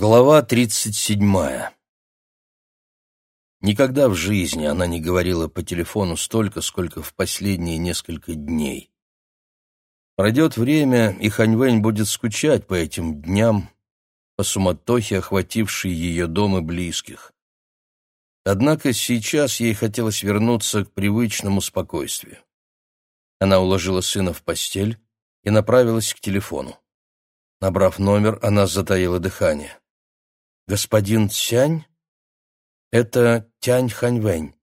Глава тридцать седьмая Никогда в жизни она не говорила по телефону столько, сколько в последние несколько дней. Пройдет время, и Ханьвэнь будет скучать по этим дням, по суматохе, охватившей ее дом и близких. Однако сейчас ей хотелось вернуться к привычному спокойствию. Она уложила сына в постель и направилась к телефону. Набрав номер, она затаила дыхание. «Господин Цянь?» «Это Тянь Ханьвэнь,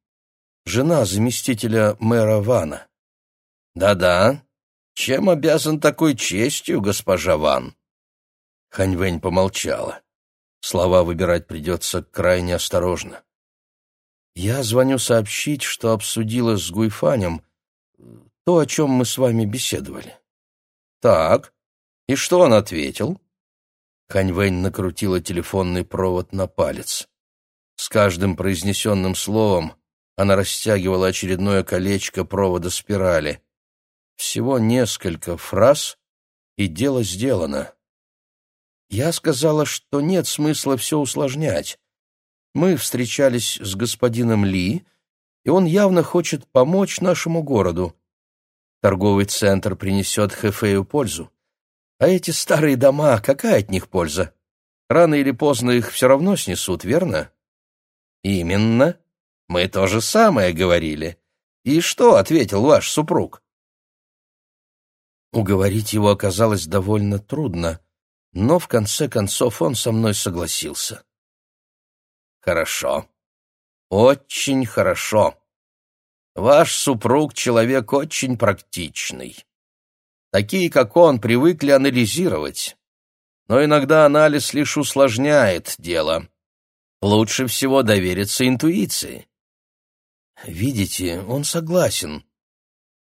жена заместителя мэра Вана». «Да-да. Чем обязан такой честью, госпожа Ван?» Ханьвэнь помолчала. Слова выбирать придется крайне осторожно. «Я звоню сообщить, что обсудила с Гуйфанем то, о чем мы с вами беседовали». «Так, и что он ответил?» Ханьвэнь накрутила телефонный провод на палец. С каждым произнесенным словом она растягивала очередное колечко провода спирали. Всего несколько фраз, и дело сделано. Я сказала, что нет смысла все усложнять. Мы встречались с господином Ли, и он явно хочет помочь нашему городу. Торговый центр принесет Хэфею пользу. А эти старые дома, какая от них польза? Рано или поздно их все равно снесут, верно? Именно. Мы то же самое говорили. И что ответил ваш супруг? Уговорить его оказалось довольно трудно, но в конце концов он со мной согласился. Хорошо. Очень хорошо. Ваш супруг человек очень практичный. Такие, как он, привыкли анализировать. Но иногда анализ лишь усложняет дело. Лучше всего довериться интуиции. Видите, он согласен.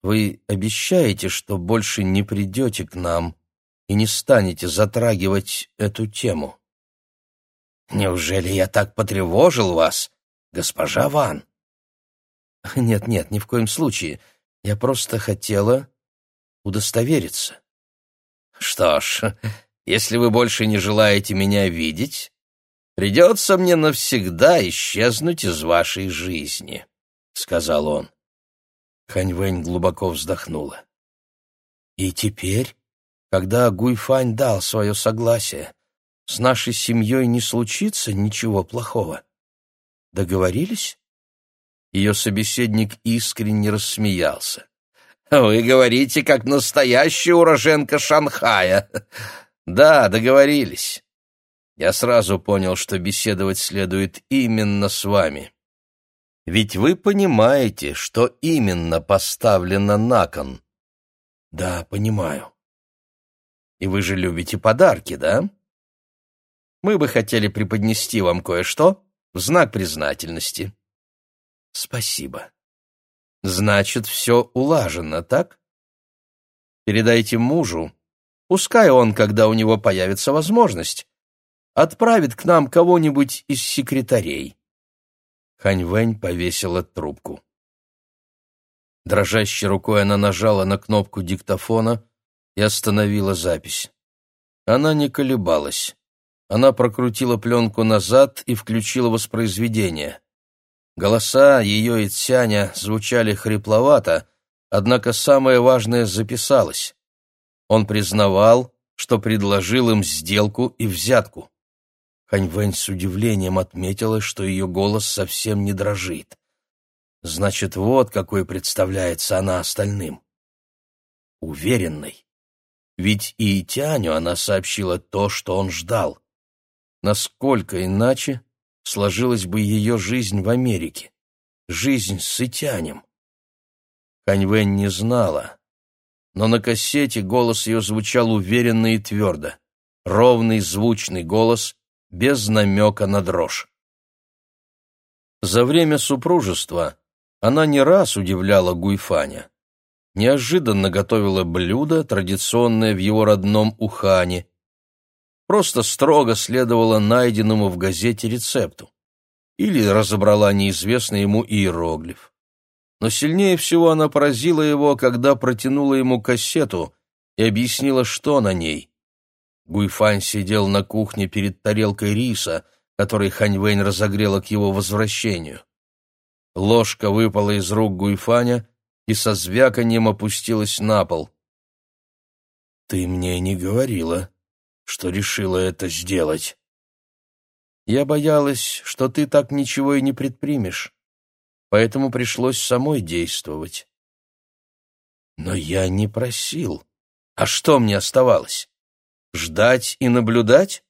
Вы обещаете, что больше не придете к нам и не станете затрагивать эту тему? Неужели я так потревожил вас, госпожа Ван? Нет-нет, ни в коем случае. Я просто хотела удостовериться. Что ж, если вы больше не желаете меня видеть, придется мне навсегда исчезнуть из вашей жизни, — сказал он. Ханьвэнь глубоко вздохнула. И теперь, когда Гуйфань дал свое согласие, с нашей семьей не случится ничего плохого. Договорились? Ее собеседник искренне рассмеялся. Вы говорите, как настоящая уроженка Шанхая. Да, договорились. Я сразу понял, что беседовать следует именно с вами. Ведь вы понимаете, что именно поставлено на кон. Да, понимаю. И вы же любите подарки, да? Мы бы хотели преподнести вам кое-что в знак признательности. Спасибо. Значит, все улажено, так? Передайте мужу, пускай он, когда у него появится возможность, отправит к нам кого-нибудь из секретарей. Ханьвэнь повесила трубку. Дрожащей рукой она нажала на кнопку диктофона и остановила запись. Она не колебалась. Она прокрутила пленку назад и включила воспроизведение. Голоса ее и Цяня звучали хрипловато, однако самое важное записалось. Он признавал, что предложил им сделку и взятку. Ханьвэнь с удивлением отметила, что ее голос совсем не дрожит. Значит, вот какой представляется она остальным. Уверенной. Ведь и Тяню она сообщила то, что он ждал. Насколько иначе сложилась бы ее жизнь в Америке, жизнь с Итянем. Ханьвэнь не знала, но на кассете голос ее звучал уверенно и твердо, ровный звучный голос, без намека на дрожь. За время супружества она не раз удивляла Гуйфаня. Неожиданно готовила блюдо, традиционное в его родном Ухане, просто строго следовала найденному в газете рецепту или разобрала неизвестный ему иероглиф. Но сильнее всего она поразила его, когда протянула ему кассету и объяснила, что на ней. Гуйфань сидел на кухне перед тарелкой риса, который Ханьвэнь разогрела к его возвращению. Ложка выпала из рук Гуйфаня и со звяканьем опустилась на пол. «Ты мне не говорила, что решила это сделать». «Я боялась, что ты так ничего и не предпримешь, поэтому пришлось самой действовать». «Но я не просил. А что мне оставалось? Ждать и наблюдать?»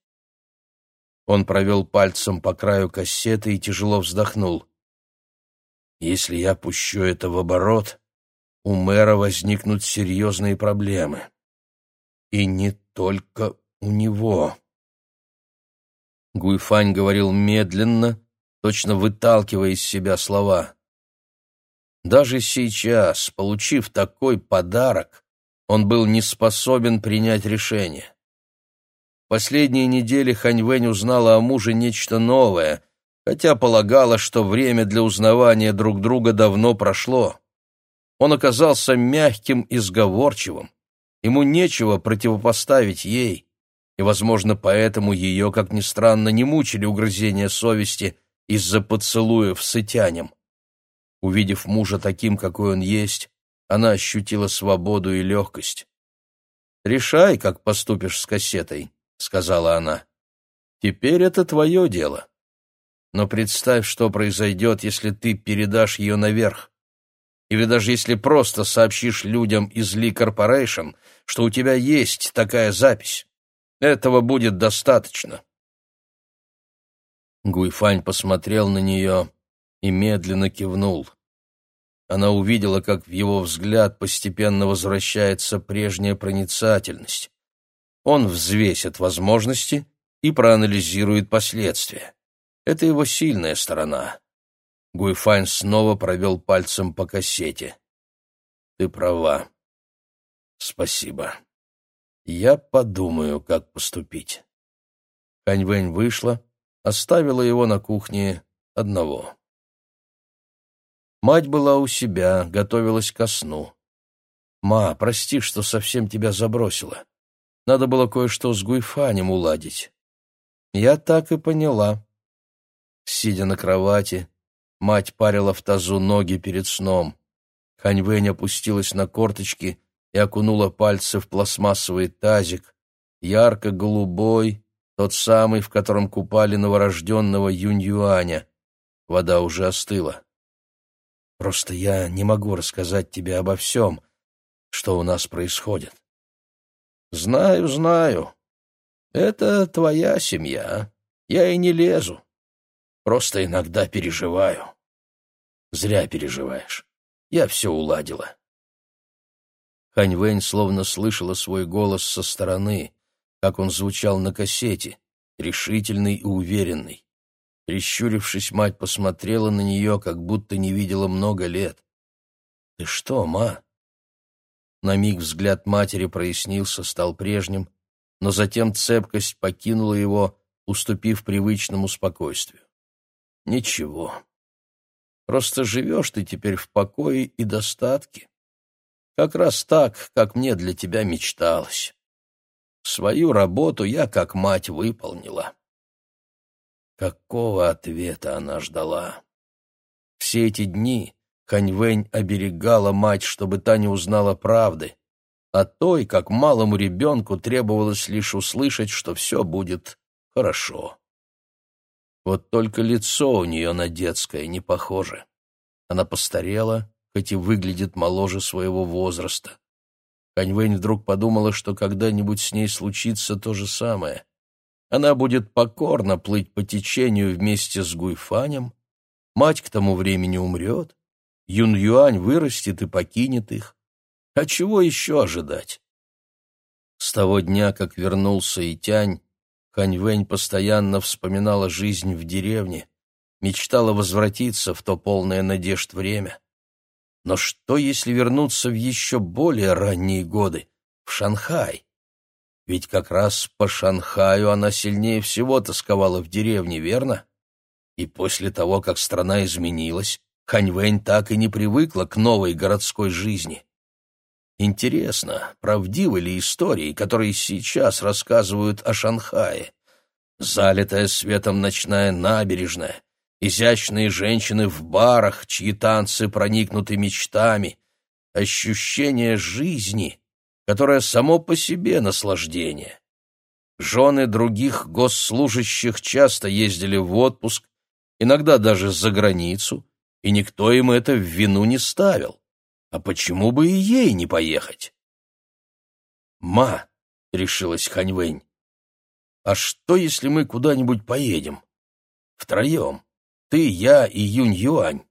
Он провел пальцем по краю кассеты и тяжело вздохнул. «Если я пущу это в оборот, у мэра возникнут серьезные проблемы. И не только у него». Гуйфань говорил медленно, точно выталкивая из себя слова. Даже сейчас, получив такой подарок, он был не способен принять решение. Последние недели Ханьвэнь узнала о муже нечто новое, хотя полагала, что время для узнавания друг друга давно прошло. Он оказался мягким и сговорчивым. Ему нечего противопоставить ей, и, возможно, поэтому ее, как ни странно, не мучили угрызения совести из-за поцелуев с Итянем. Увидев мужа таким, какой он есть, она ощутила свободу и легкость. «Решай, как поступишь с кассетой», — сказала она. «Теперь это твое дело. Но представь, что произойдет, если ты передашь ее наверх. Или даже если просто сообщишь людям из Ли Корпорейшн, что у тебя есть такая запись. Этого будет достаточно». Гуйфань посмотрел на нее и медленно кивнул. Она увидела, как в его взгляд постепенно возвращается прежняя проницательность. Он взвесит возможности и проанализирует последствия. Это его сильная сторона. Гуйфайн снова провел пальцем по кассете. «Ты права. Спасибо. Я подумаю, как поступить». Ханьвэнь вышла, оставила его на кухне одного. Мать была у себя, готовилась ко сну. «Ма, прости, что совсем тебя забросила. Надо было кое-что с Гуйфанем уладить. Я так и поняла. Сидя на кровати, мать парила в тазу ноги перед сном. Ханьвэнь опустилась на корточки и окунула пальцы в пластмассовый тазик, ярко-голубой, тот самый, в котором купали новорожденного Юнь-Юаня. Вода уже остыла. Просто я не могу рассказать тебе обо всем, что у нас происходит. Знаю, знаю. Это твоя семья. Я и не лезу. Просто иногда переживаю. Зря переживаешь. Я все уладила. Хань словно слышала свой голос со стороны, как он звучал на кассете, решительный и уверенный. Прищурившись, мать посмотрела на нее, как будто не видела много лет. «Ты что, ма?» На миг взгляд матери прояснился, стал прежним, но затем цепкость покинула его, уступив привычному спокойствию. «Ничего. Просто живешь ты теперь в покое и достатке. Как раз так, как мне для тебя мечталось. Свою работу я как мать выполнила». Какого ответа она ждала? Все эти дни Ханьвэнь оберегала мать, чтобы та не узнала правды, а той, как малому ребенку, требовалось лишь услышать, что все будет хорошо. Вот только лицо у нее на детское не похоже. Она постарела, хоть и выглядит моложе своего возраста. Ханьвэнь вдруг подумала, что когда-нибудь с ней случится то же самое. Она будет покорно плыть по течению вместе с Гуйфанем, мать к тому времени умрет, Юн-Юань вырастет и покинет их. А чего еще ожидать? С того дня, как вернулся Итянь, Ханьвэнь постоянно вспоминала жизнь в деревне, мечтала возвратиться в то полное надежд время. Но что, если вернуться в еще более ранние годы, в Шанхай? Ведь как раз по Шанхаю она сильнее всего тосковала в деревне, верно? И после того, как страна изменилась, Ханьвэнь так и не привыкла к новой городской жизни. Интересно, правдивы ли истории, которые сейчас рассказывают о Шанхае? Залитая светом ночная набережная, изящные женщины в барах, чьи танцы проникнуты мечтами, ощущение жизни, которое само по себе наслаждение. Жены других госслужащих часто ездили в отпуск, иногда даже за границу, и никто им это в вину не ставил. А почему бы и ей не поехать? «Ма», — решилась Ханьвэнь, — «а что, если мы куда-нибудь поедем? Втроем, ты, я и Юнь-Юань.